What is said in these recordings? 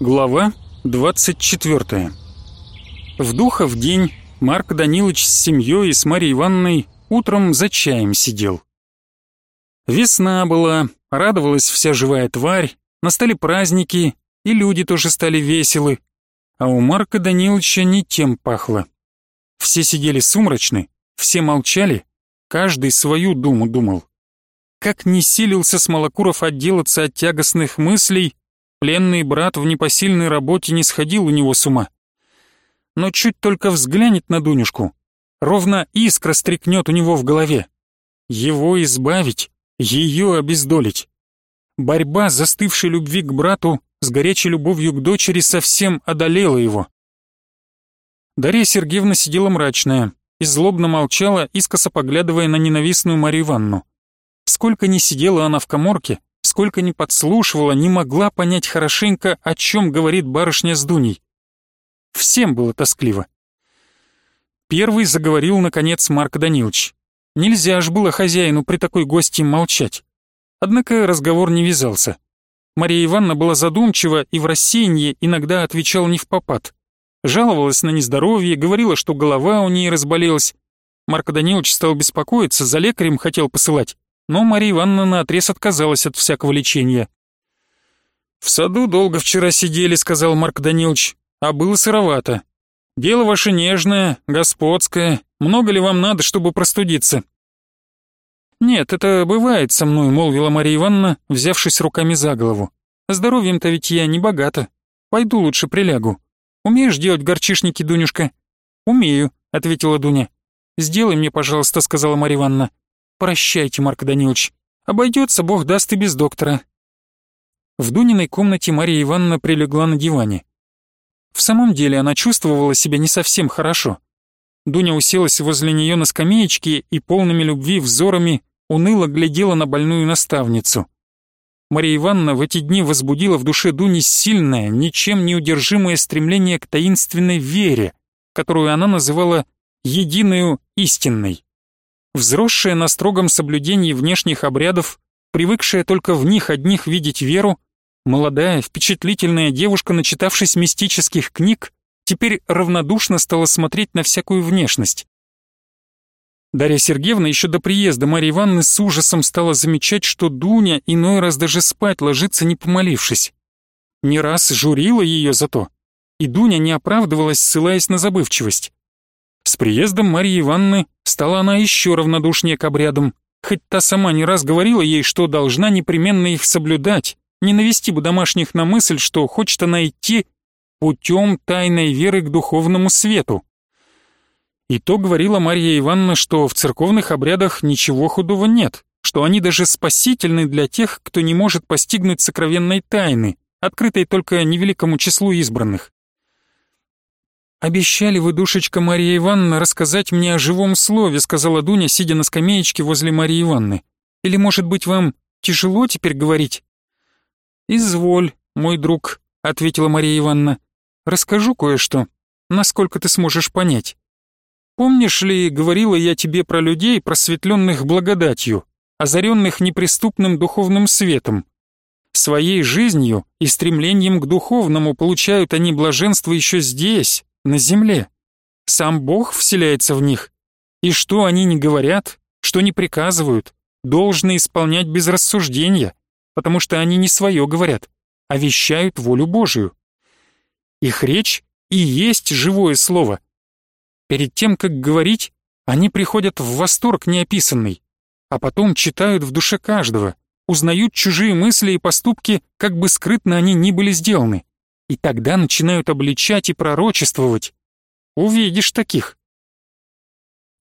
Глава 24. В Духов день Марк Данилович с семьей и с Марьей Ивановной утром за чаем сидел. Весна была, радовалась вся живая тварь, настали праздники, и люди тоже стали веселы, а у Марка Даниловича не тем пахло. Все сидели сумрачны, все молчали, каждый свою думу думал. Как не силился Смолокуров отделаться от тягостных мыслей, Пленный брат в непосильной работе не сходил у него с ума. Но чуть только взглянет на Дунюшку, ровно искра стрекнет у него в голове. Его избавить, ее обездолить. Борьба застывшей любви к брату с горячей любовью к дочери совсем одолела его. Дарья Сергеевна сидела мрачная и злобно молчала, искоса поглядывая на ненавистную Марию Ивановну. Сколько ни сидела она в коморке, сколько ни подслушивала, не могла понять хорошенько, о чем говорит барышня с Дуней. Всем было тоскливо. Первый заговорил, наконец, Марк Данилович. Нельзя ж было хозяину при такой гости молчать. Однако разговор не вязался. Мария Ивановна была задумчива и в рассеянии иногда отвечала не в попад. Жаловалась на нездоровье, говорила, что голова у нее разболелась. Марк Данилович стал беспокоиться, за лекарем хотел посылать но Мария Ивановна наотрез отказалась от всякого лечения. «В саду долго вчера сидели», — сказал Марк Данилович, — «а было сыровато. Дело ваше нежное, господское. Много ли вам надо, чтобы простудиться?» «Нет, это бывает со мной», — молвила Мария Ивановна, взявшись руками за голову. «Здоровьем-то ведь я не богата. Пойду лучше прилягу. Умеешь делать горчишники, Дунюшка?» «Умею», — ответила Дуня. «Сделай мне, пожалуйста», — сказала Мария Ивановна. «Прощайте, Марк Данилович. Обойдется, бог даст и без доктора». В Дуниной комнате Мария Ивановна прилегла на диване. В самом деле она чувствовала себя не совсем хорошо. Дуня уселась возле нее на скамеечке и полными любви взорами уныло глядела на больную наставницу. Мария Ивановна в эти дни возбудила в душе Дуни сильное, ничем не удержимое стремление к таинственной вере, которую она называла «единую истинной». Взросшая на строгом соблюдении внешних обрядов, привыкшая только в них одних видеть веру, молодая, впечатлительная девушка, начитавшись мистических книг, теперь равнодушно стала смотреть на всякую внешность. Дарья Сергеевна еще до приезда Марьи Ивановны с ужасом стала замечать, что Дуня иной раз даже спать ложится, не помолившись. Не раз журила ее за то, и Дуня не оправдывалась, ссылаясь на забывчивость. С приездом Марьи Ивановны стала она еще равнодушнее к обрядам, хоть та сама не раз говорила ей, что должна непременно их соблюдать, не навести бы домашних на мысль, что хочет она идти путем тайной веры к духовному свету. И то говорила Марья Ивановна, что в церковных обрядах ничего худого нет, что они даже спасительны для тех, кто не может постигнуть сокровенной тайны, открытой только невеликому числу избранных. «Обещали вы, душечка Мария Ивановна, рассказать мне о живом слове», сказала Дуня, сидя на скамеечке возле Марии Ивановны. «Или, может быть, вам тяжело теперь говорить?» «Изволь, мой друг», — ответила Мария Ивановна. «Расскажу кое-что, насколько ты сможешь понять. Помнишь ли, говорила я тебе про людей, просветленных благодатью, озаренных неприступным духовным светом? Своей жизнью и стремлением к духовному получают они блаженство еще здесь, на земле. Сам Бог вселяется в них. И что они не говорят, что не приказывают, должны исполнять без рассуждения, потому что они не свое говорят, а вещают волю Божию. Их речь и есть живое слово. Перед тем, как говорить, они приходят в восторг неописанный, а потом читают в душе каждого, узнают чужие мысли и поступки, как бы скрытно они ни были сделаны и тогда начинают обличать и пророчествовать. Увидишь таких.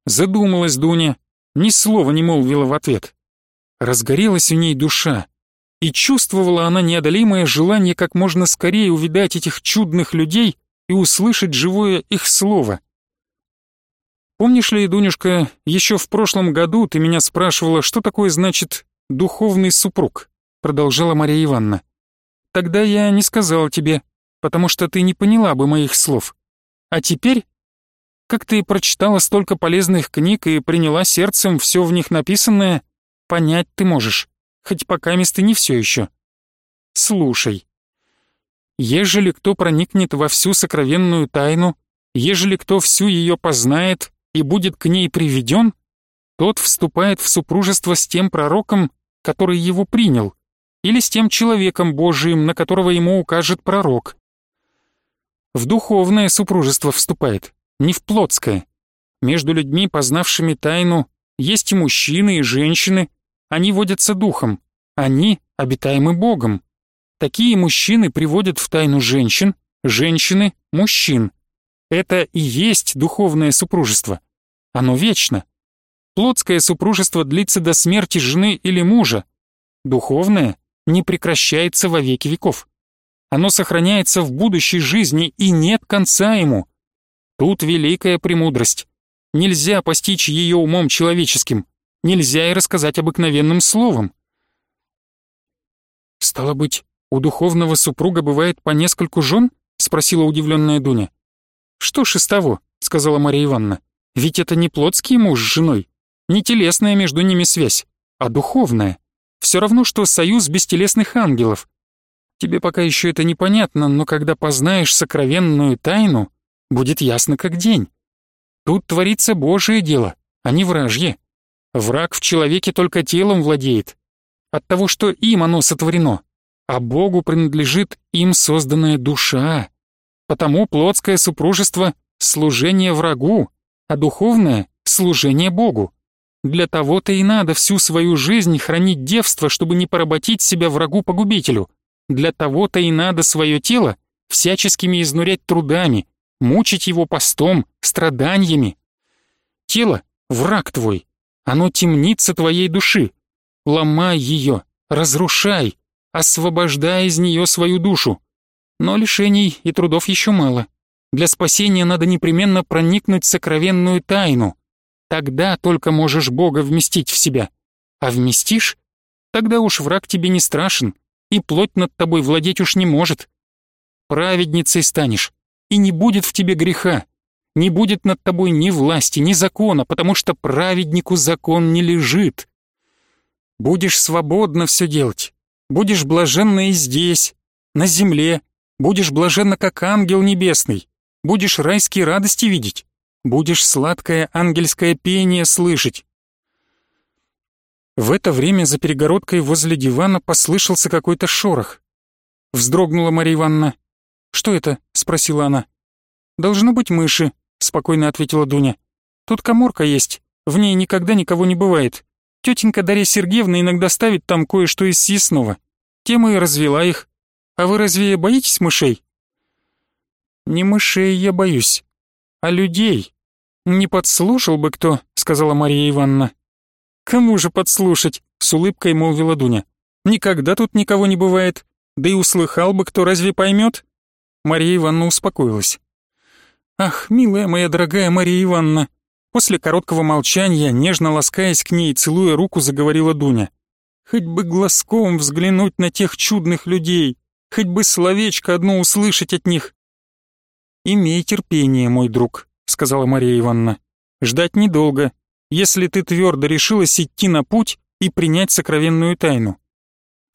Задумалась Дуня, ни слова не молвила в ответ. Разгорелась в ней душа, и чувствовала она неодолимое желание как можно скорее увидать этих чудных людей и услышать живое их слово. Помнишь ли, Дунюшка, еще в прошлом году ты меня спрашивала, что такое значит «духовный супруг», продолжала Мария Ивановна. Тогда я не сказала тебе, потому что ты не поняла бы моих слов. А теперь, как ты прочитала столько полезных книг и приняла сердцем все в них написанное, понять ты можешь, хоть пока месты не все еще. Слушай. ежели кто проникнет во всю сокровенную тайну, ежели кто всю ее познает и будет к ней приведен, тот вступает в супружество с тем пророком, который его принял, или с тем человеком Божиим, на которого ему укажет пророк. В духовное супружество вступает, не в плотское. Между людьми, познавшими тайну, есть и мужчины, и женщины, они водятся духом, они обитаемы Богом. Такие мужчины приводят в тайну женщин, женщины – мужчин. Это и есть духовное супружество. Оно вечно. Плотское супружество длится до смерти жены или мужа. Духовное не прекращается во веки веков. Оно сохраняется в будущей жизни и нет конца ему. Тут великая премудрость. Нельзя постичь ее умом человеческим. Нельзя и рассказать обыкновенным словом. «Стало быть, у духовного супруга бывает по нескольку жен?» — спросила удивленная Дуня. «Что ж из того?» — сказала Мария Ивановна. «Ведь это не плотский муж с женой, не телесная между ними связь, а духовная. Все равно, что союз бестелесных ангелов. Тебе пока еще это непонятно, но когда познаешь сокровенную тайну, будет ясно как день. Тут творится Божие дело, а не вражье. Враг в человеке только телом владеет. От того, что им оно сотворено, а Богу принадлежит им созданная душа. Потому плотское супружество — служение врагу, а духовное — служение Богу. Для того-то и надо всю свою жизнь хранить девство, чтобы не поработить себя врагу-погубителю. Для того-то и надо свое тело всяческими изнурять трудами, мучить его постом, страданиями. Тело — враг твой, оно темница твоей души. Ломай ее, разрушай, освобождай из нее свою душу. Но лишений и трудов еще мало. Для спасения надо непременно проникнуть в сокровенную тайну. Тогда только можешь Бога вместить в себя. А вместишь? Тогда уж враг тебе не страшен, и плоть над тобой владеть уж не может. Праведницей станешь, и не будет в тебе греха, не будет над тобой ни власти, ни закона, потому что праведнику закон не лежит. Будешь свободно все делать, будешь блаженно и здесь, на земле, будешь блаженно, как ангел небесный, будешь райские радости видеть, будешь сладкое ангельское пение слышать, в это время за перегородкой возле дивана послышался какой-то шорох. Вздрогнула Мария Ивановна. «Что это?» — спросила она. «Должно быть мыши», — спокойно ответила Дуня. «Тут коморка есть, в ней никогда никого не бывает. Тетенька Дарья Сергеевна иногда ставит там кое-что из съестного. Тема и развела их. А вы разве боитесь мышей?» «Не мышей я боюсь, а людей. Не подслушал бы кто», — сказала Мария Ивановна. «Кому же подслушать?» — с улыбкой молвила Дуня. «Никогда тут никого не бывает. Да и услыхал бы кто, разве поймет?» Мария Ивановна успокоилась. «Ах, милая моя дорогая Мария Ивановна!» После короткого молчания, нежно ласкаясь к ней, целуя руку, заговорила Дуня. «Хоть бы глазком взглянуть на тех чудных людей, хоть бы словечко одно услышать от них». «Имей терпение, мой друг», — сказала Мария Ивановна. «Ждать недолго, если ты твердо решилась идти на путь и принять сокровенную тайну.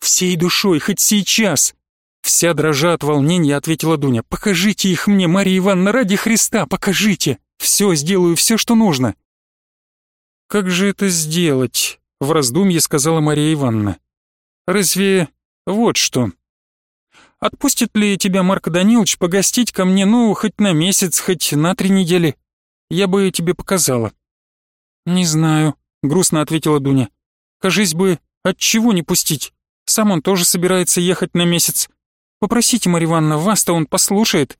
Всей душой, хоть сейчас. Вся дрожа от волнения ответила Дуня. Покажите их мне, Мария Ивановна, ради Христа, покажите. Все, сделаю все, что нужно. Как же это сделать? В раздумье сказала Мария Ивановна. Разве вот что. Отпустит ли тебя Марк Данилович погостить ко мне, ну, хоть на месяц, хоть на три недели? Я бы тебе показала. «Не знаю», — грустно ответила Дуня. «Кажись бы, от чего не пустить? Сам он тоже собирается ехать на месяц. Попросите, Марья Ивановна, вас-то он послушает».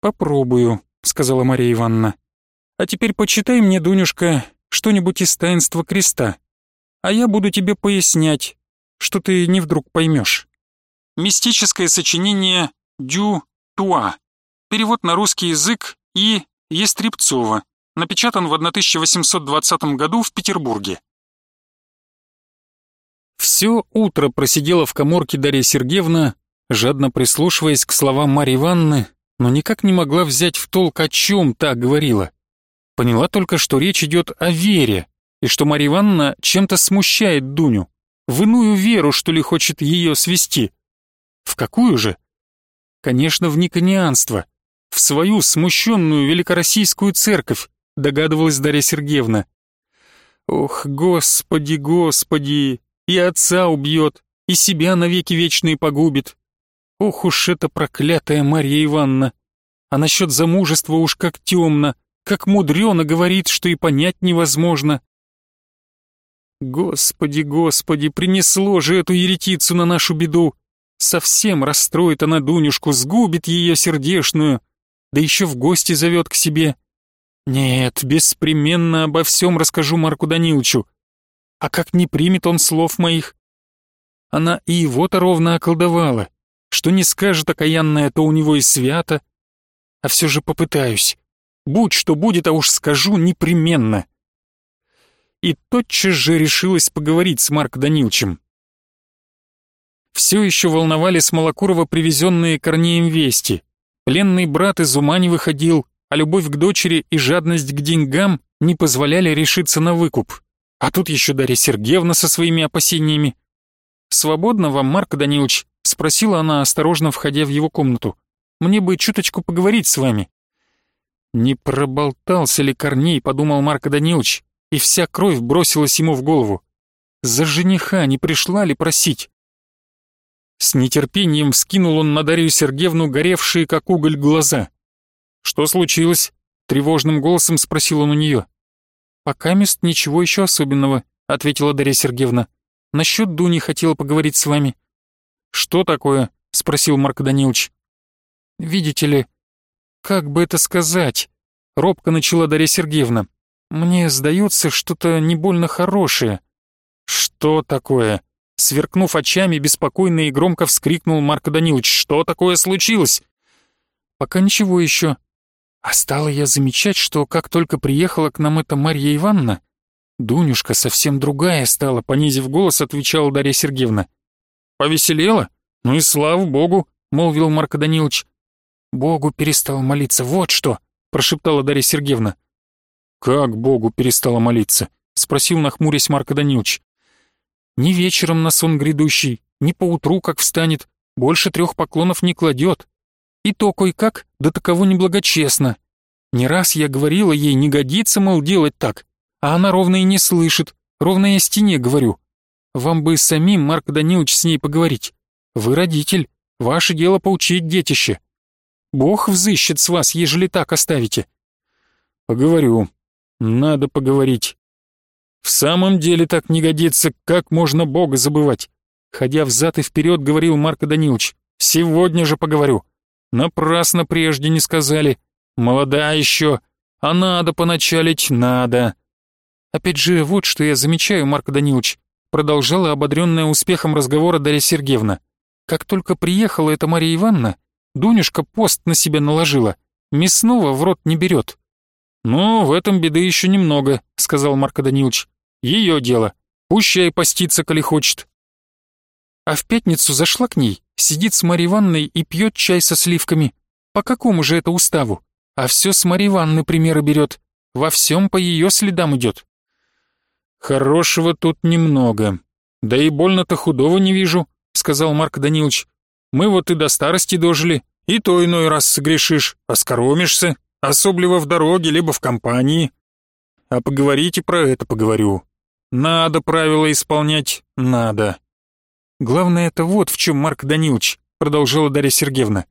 «Попробую», — сказала Мария Ивановна. «А теперь почитай мне, Дунюшка, что-нибудь из таинства креста, а я буду тебе пояснять, что ты не вдруг поймешь». Мистическое сочинение «Дю Туа». Перевод на русский язык И. Естребцова напечатан в 1820 году в Петербурге. Все утро просидела в коморке Дарья Сергеевна, жадно прислушиваясь к словам Марьи Ивановны, но никак не могла взять в толк, о чем та говорила. Поняла только, что речь идет о вере, и что Марья Ивановна чем-то смущает Дуню. В иную веру, что ли, хочет ее свести. В какую же? Конечно, в никонианство, в свою смущенную великороссийскую церковь, догадывалась Дарья Сергеевна. Ох, господи, господи, и отца убьет, и себя навеки вечные погубит. Ох уж эта проклятая Марья Ивановна. А насчет замужества уж как темно, как мудрено говорит, что и понять невозможно. Господи, господи, принесло же эту еретицу на нашу беду. Совсем расстроит она Дунюшку, сгубит ее сердешную, да еще в гости зовет к себе. Нет, беспременно обо всем расскажу Марку Даниловичу. А как не примет он слов моих? Она и его-то ровно околдовала. Что не скажет окаянная, то у него и свято. А все же попытаюсь. Будь что будет, а уж скажу непременно. И тотчас же решилась поговорить с Марк Даниловичем все еще волновали Смолокурова привезенные Корнеем вести. Пленный брат из ума не выходил, а любовь к дочери и жадность к деньгам не позволяли решиться на выкуп. А тут еще Дарья Сергеевна со своими опасениями. «Свободно вам, Марк Данилович?» — спросила она, осторожно входя в его комнату. «Мне бы чуточку поговорить с вами». «Не проболтался ли Корней?» — подумал Марк Данилович, и вся кровь бросилась ему в голову. «За жениха не пришла ли просить?» С нетерпением вскинул он на Дарью Сергеевну горевшие, как уголь, глаза. «Что случилось?» — тревожным голосом спросил он у нее. «Пока мест ничего еще особенного», — ответила Дарья Сергеевна. «Насчет Дуни хотела поговорить с вами». «Что такое?» — спросил Марк Данилович. «Видите ли, как бы это сказать?» — робко начала Дарья Сергеевна. «Мне сдается что-то не больно хорошее». «Что такое?» Сверкнув очами, беспокойно и громко вскрикнул Марко Данилович. «Что такое случилось?» «Пока ничего еще. А стала я замечать, что как только приехала к нам эта Марья Ивановна, Дунюшка совсем другая стала», — понизив голос, отвечала Дарья Сергеевна. «Повеселела? Ну и слава богу», — молвил Марко Данилович. «Богу перестала молиться, вот что», — прошептала Дарья Сергеевна. «Как Богу перестала молиться?» — спросил нахмурясь Марко Данилович. Ни вечером на сон грядущий, ни поутру, как встанет, больше трех поклонов не кладет. И то кое-как, да таково неблагочестно. Не раз я говорила ей, не годится, мол, делать так, а она ровно и не слышит, ровно я стене говорю. Вам бы самим, Марк Данилович, с ней поговорить. Вы родитель, ваше дело поучить детище. Бог взыщет с вас, ежели так оставите. Поговорю. Надо поговорить. В самом деле так не годится, как можно Бога забывать? Ходя взад и вперед, говорил Марко Данилович. Сегодня же поговорю. Напрасно прежде не сказали. Молода еще, а надо поначалить, надо. Опять же, вот что я замечаю, Марко Данилович, продолжала ободренная успехом разговора Дарья Сергеевна. Как только приехала эта Мария Ивановна, Дунюшка пост на себя наложила, мясного в рот не берет. «Ну, в этом беды еще немного», — сказал Марко Данилович. Ее дело. Пущай постится, коли хочет. А в пятницу зашла к ней, сидит с Марьей Ивановной и пьет чай со сливками. По какому же это уставу? А все с Марьей Ивановны примеры берет. Во всем по ее следам идет. Хорошего тут немного. Да и больно-то худого не вижу, сказал Марк Данилович. Мы вот и до старости дожили, и то иной раз согрешишь, оскоромишься, особливо в дороге, либо в компании. А поговорите про это поговорю. Надо правила исполнять, надо. Главное это вот в чем, Марк Данилович, продолжала Дарья Сергеевна.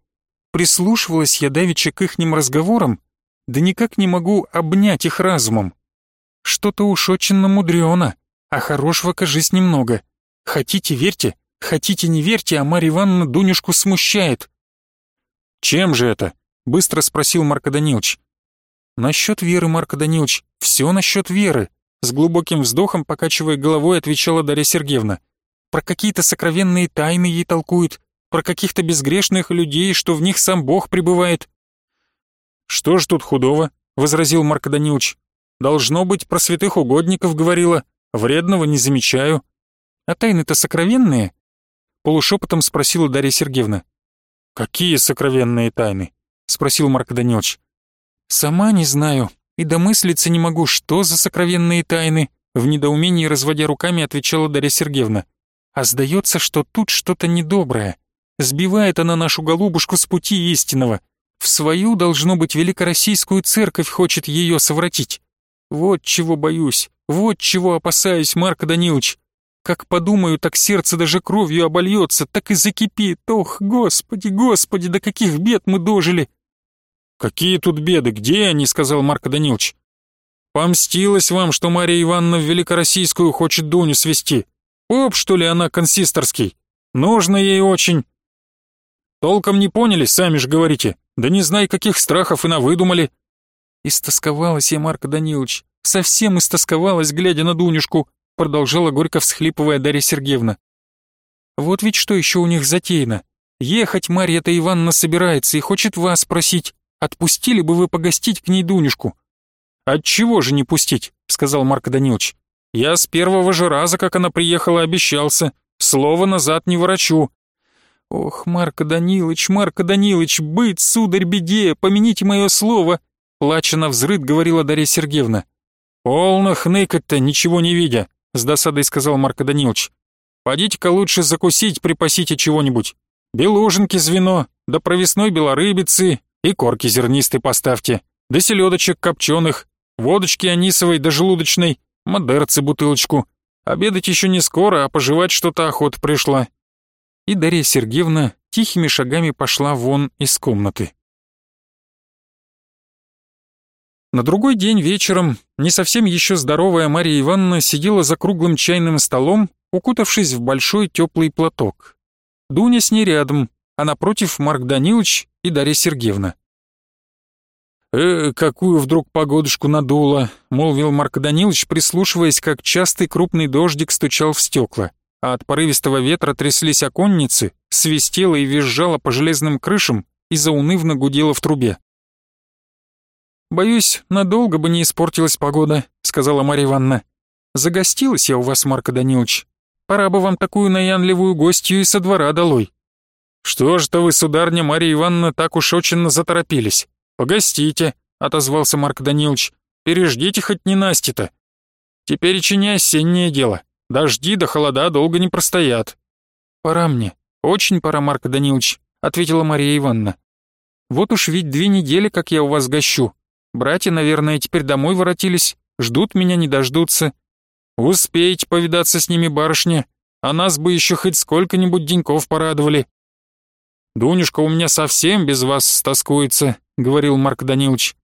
Прислушивалась я давеча к ихним разговорам, да никак не могу обнять их разумом. Что-то уж очень намудрено, а хорошего, кажись, немного. Хотите, верьте, хотите, не верьте, а Марья Ивановна Дунюшку смущает. «Чем же это?» — быстро спросил Марко Данилович. «Насчет веры, Марко Данилович, все насчет веры», с глубоким вздохом, покачивая головой, отвечала Дарья Сергеевна. Про какие-то сокровенные тайны ей толкуют, про каких-то безгрешных людей, что в них сам Бог пребывает. «Что ж тут худого?» — возразил Марк Данилович. «Должно быть, про святых угодников говорила. Вредного не замечаю». «А тайны-то сокровенные?» — полушепотом спросила Дарья Сергеевна. «Какие сокровенные тайны?» — спросил Марк Данилович. «Сама не знаю», и домыслиться не могу, что за сокровенные тайны, в недоумении разводя руками, отвечала Дарья Сергеевна. А сдается, что тут что-то недоброе. Сбивает она нашу голубушку с пути истинного. В свою, должно быть, великороссийскую церковь хочет ее совратить. Вот чего боюсь, вот чего опасаюсь, Марк Данилович. Как подумаю, так сердце даже кровью обольется, так и закипит. Ох, господи, господи, до каких бед мы дожили!» «Какие тут беды? Где они?» — сказал Марк Данилович. «Помстилась вам, что Мария Ивановна в Великороссийскую хочет Дуню свести. Поп, что ли, она консисторский? Нужно ей очень». «Толком не поняли, сами же говорите. Да не знай, каких страхов и навыдумали». «Истосковалась я, Марк Данилович, совсем истосковалась, глядя на Дунюшку», продолжала горько всхлипывая Дарья Сергеевна. «Вот ведь что еще у них затеяно. Ехать Марья-то Ивановна собирается и хочет вас спросить, отпустили бы вы погостить к ней Дунюшку?» «Отчего же не пустить?» — сказал Марк Данилович. «Я с первого же раза, как она приехала, обещался. Слово назад не ворочу». «Ох, Марко Данилович, Марко Данилович, быть, сударь, беде, помяните мое слово!» Плача на взрыд, говорила Дарья Сергеевна. «Полно хныкать-то, ничего не видя», — с досадой сказал Марко Данилович. «Подите-ка лучше закусить, припасите чего-нибудь. Белуженки звено, да провесной белорыбицы и корки зернистой поставьте, да селедочек копченых, водочки анисовой да желудочной, модерцы бутылочку. Обедать еще не скоро, а пожевать что-то охота пришла». И Дарья Сергеевна тихими шагами пошла вон из комнаты. На другой день вечером не совсем еще здоровая Мария Ивановна сидела за круглым чайным столом, укутавшись в большой теплый платок. Дуня с ней рядом, а напротив Марк Данилович и Дарья Сергеевна. «Э, какую вдруг погодушку надуло», — молвил Марк Данилович, прислушиваясь, как частый крупный дождик стучал в стекла, а от порывистого ветра тряслись оконницы, свистело и визжало по железным крышам и заунывно гудело в трубе. «Боюсь, надолго бы не испортилась погода», — сказала Марья Ивановна. «Загостилась я у вас, Марко Данилович. Пора бы вам такую наянливую гостью и со двора долой». «Что ж-то вы, сударня Марья Ивановна, так уж очень заторопились? Погостите», — отозвался Марк Данилович. «Переждите хоть не Насти-то. Теперь не осеннее дело. Дожди да холода долго не простоят». «Пора мне, очень пора, Марк Данилович», — ответила Мария Ивановна. «Вот уж ведь две недели, как я у вас гощу, Братья, наверное, теперь домой воротились, ждут меня, не дождутся. Успеете повидаться с ними, барышня, а нас бы еще хоть сколько-нибудь деньков порадовали. «Дунюшка у меня совсем без вас стоскуется», — говорил Марк Данилович.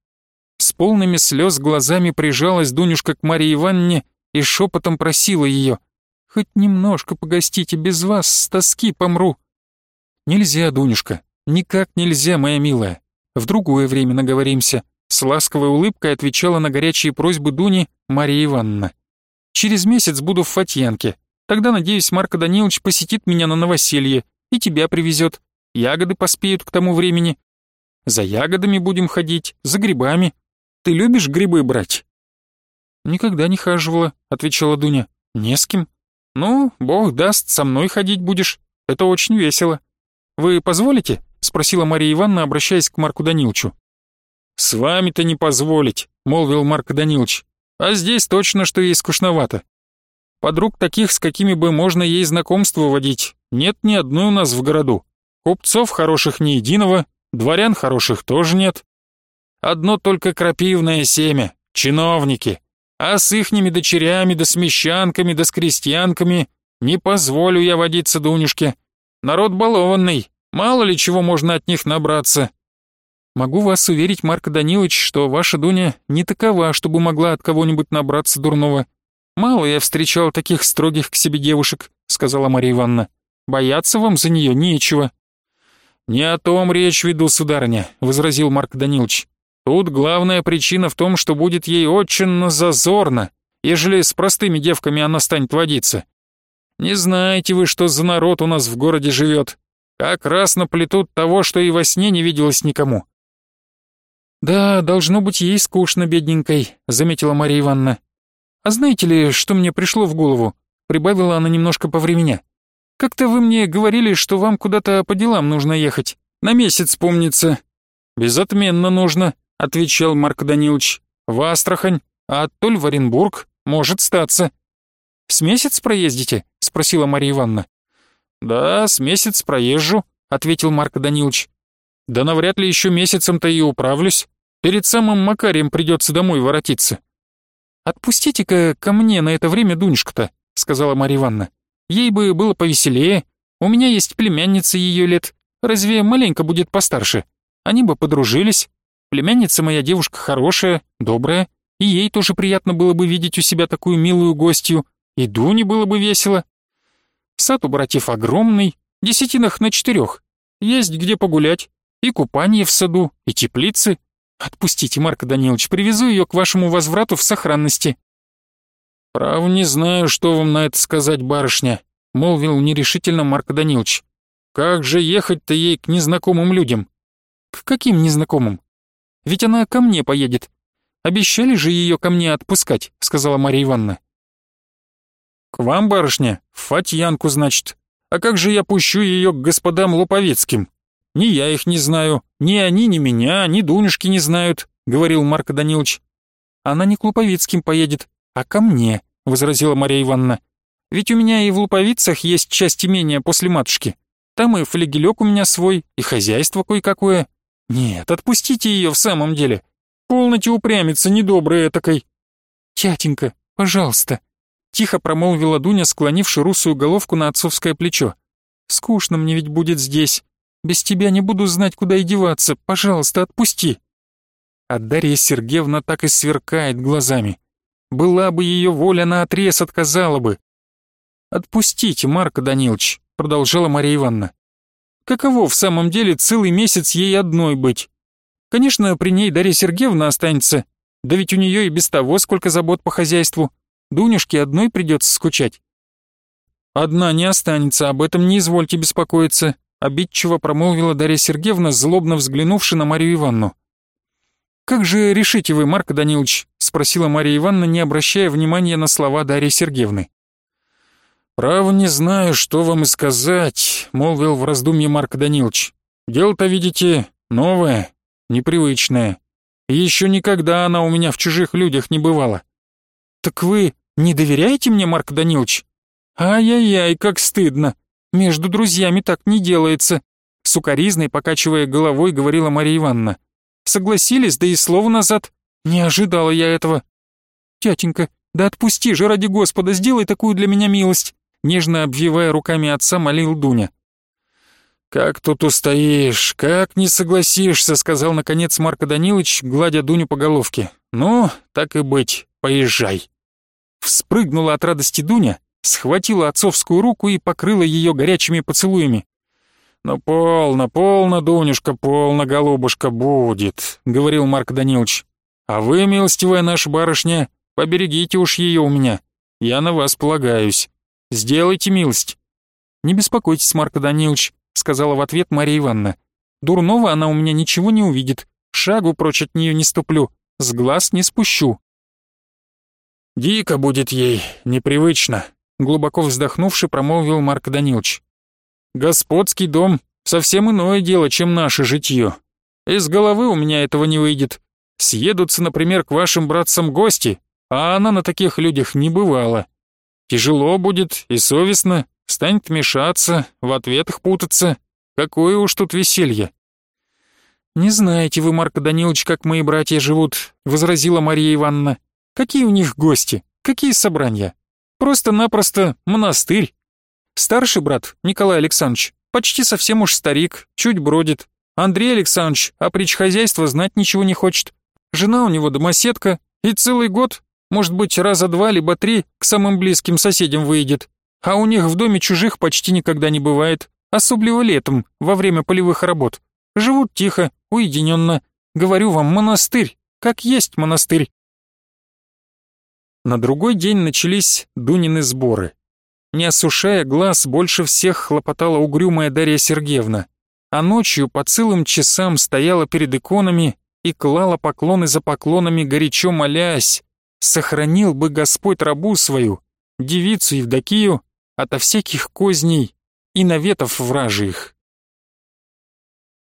С полными слез глазами прижалась Дунюшка к Марии Ивановне и шепотом просила ее. «Хоть немножко погостите, без вас с тоски помру». «Нельзя, Дунюшка, никак нельзя, моя милая. В другое время наговоримся. С ласковой улыбкой отвечала на горячие просьбы Дуни Мария Ивановна. «Через месяц буду в Фатьянке. Тогда, надеюсь, Марко Данилович посетит меня на новоселье и тебя привезет. Ягоды поспеют к тому времени. За ягодами будем ходить, за грибами. Ты любишь грибы брать?» «Никогда не хаживала», — отвечала Дуня. «Не с кем». «Ну, бог даст, со мной ходить будешь. Это очень весело». «Вы позволите?» — спросила Мария Ивановна, обращаясь к Марку Даниловичу. «С вами-то не позволить», — молвил Марк Данилович. «А здесь точно, что ей скучновато. Подруг таких, с какими бы можно ей знакомство водить, нет ни одной у нас в городу. Купцов хороших ни единого, дворян хороших тоже нет. Одно только крапивное семя, чиновники. А с ихними дочерями да с мещанками да с крестьянками не позволю я водиться Дунюшке. Народ балованный, мало ли чего можно от них набраться. Могу вас уверить, Марк Данилович, что ваша Дуня не такова, чтобы могла от кого-нибудь набраться дурного. Мало я встречал таких строгих к себе девушек, сказала Мария Ивановна. Бояться вам за нее нечего. Не о том речь веду, сударыня, возразил Марк Данилович. Тут главная причина в том, что будет ей очень зазорно, ежели с простыми девками она станет водиться. Не знаете вы, что за народ у нас в городе живет. Как раз наплетут того, что и во сне не виделось никому. «Да, должно быть ей скучно, бедненькой», — заметила Мария Ивановна. «А знаете ли, что мне пришло в голову?» — прибавила она немножко по времени. «Как-то вы мне говорили, что вам куда-то по делам нужно ехать. На месяц, помнится». «Безотменно нужно», — отвечал Марк Данилович. «В Астрахань, а оттуль в Оренбург. Может статься». «С месяц проездите?» — спросила Мария Ивановна. «Да, с месяц проезжу», — ответил Марко Данилович. «Да навряд ли еще месяцем-то и управлюсь. Перед самым Макарием придется домой воротиться». «Отпустите-ка ко мне на это время Дунюшку-то», — сказала Марья Ивановна. «Ей бы было повеселее. У меня есть племянница ее лет. Разве маленько будет постарше? Они бы подружились. Племянница моя девушка хорошая, добрая, и ей тоже приятно было бы видеть у себя такую милую гостью, и Дуне было бы весело. Сад у братьев огромный, десятинах на четырех. Есть где погулять, и купание в саду, и теплицы. Отпустите, Марко Данилович, привезу ее к вашему возврату в сохранности». «Право не знаю, что вам на это сказать, барышня», — молвил нерешительно Марко Данилович. «Как же ехать-то ей к незнакомым людям?» «К каким незнакомым? Ведь она ко мне поедет. Обещали же ее ко мне отпускать», — сказала Марья Ивановна. «К вам, барышня? В Фатьянку, значит. А как же я пущу ее к господам Луповецким? Ни я их не знаю, ни они, ни меня, ни Дунюшки не знают», — говорил Марко Данилович. «Она не к Луповицким поедет, а ко мне», — возразила Марья Ивановна. «Ведь у меня и в Луповицах есть часть имения после матушки. Там и флегелек у меня свой, и хозяйство кое-какое. Нет, отпустите ее в самом деле. Полноте упрямиться недоброй этакой». «Тятенька, пожалуйста», — тихо промолвила Дуня, склонивши русую головку на отцовское плечо. «Скучно мне ведь будет здесь. Без тебя не буду знать, куда и деваться. Пожалуйста, отпусти». А Дарья Сергеевна так и сверкает глазами. Была бы ее воля, на отрез отказала бы. «Отпустите, Марко Данилович», — продолжала Мария Ивановна. «Каково в самом деле целый месяц ей одной быть? Конечно, при ней Дарья Сергеевна останется, да ведь у нее и без того сколько забот по хозяйству. Дунюшке одной придется скучать». «Одна не останется, об этом не извольте беспокоиться», обидчиво промолвила Дарья Сергеевна, злобно взглянувши на Марию Ивановну. «Как же решите вы, Марк Данилович?» — спросила Мария Ивановна, не обращая внимания на слова Дарьи Сергеевны. «Право не знаю, что вам и сказать», — молвил в раздумье Марк Данилович. «Дело-то, видите, новое, непривычное. И еще никогда она у меня в чужих людях не бывала». «Так вы не доверяете мне, Марк Данилович?» «Ай-яй-яй, как стыдно. Между друзьями так не делается», — сукоризной, покачивая головой, говорила Мария Ивановна. Согласились, да и слова назад. Не ожидала я этого. Тятенька, да отпусти же, ради Господа, сделай такую для меня милость. Нежно обвивая руками отца, молил Дуня. «Как тут устоишь, как не согласишься», — сказал наконец Марко Данилович, гладя Дуню по головке. «Ну, так и быть, поезжай». Вспрыгнула от радости Дуня, схватила отцовскую руку и покрыла ее горячими поцелуями. «Ну полно, полно, Дунюшка, полно, голубушка, будет», — говорил Марк Данилович. «А вы, милостивая наша барышня, поберегите уж ее у меня. Я на вас полагаюсь. Сделайте милость». «Не беспокойтесь, Марк Данилович», — сказала в ответ Мария Ивановна. «Дурного она у меня ничего не увидит. Шагу прочь от нее не ступлю, с глаз не спущу». «Дико будет ей, непривычно», — глубоко вздохнувши, промолвил Марк Данилович. Господский дом — совсем иное дело, чем наше житье. Из головы у меня этого не выйдет. Съедутся, например, к вашим братцам гости, а она на таких людях не бывала. Тяжело будет и совестно, станет мешаться, в ответах путаться. Какое уж тут веселье. «Не знаете вы, Марко Данилович, как мои братья живут», — возразила Мария Ивановна. «Какие у них гости? Какие собрания? Просто-напросто монастырь. Старший брат, Николай Александрович, почти совсем уж старик, чуть бродит. Андрей Александрович о притч хозяйства знать ничего не хочет. Жена у него домоседка, и целый год, может быть, раза два либо три к самым близким соседям выйдет. А у них в доме чужих почти никогда не бывает, особливо летом, во время полевых работ. Живут тихо, уединенно. Говорю вам, монастырь, как есть монастырь. На другой день начались Дунины сборы. Не осушая глаз, больше всех хлопотала угрюмая Дарья Сергеевна, а ночью по целым часам стояла перед иконами и клала поклоны за поклонами, горячо молясь, «Сохранил бы Господь рабу свою, девицу Евдокию, ото всяких козней и наветов вражьих».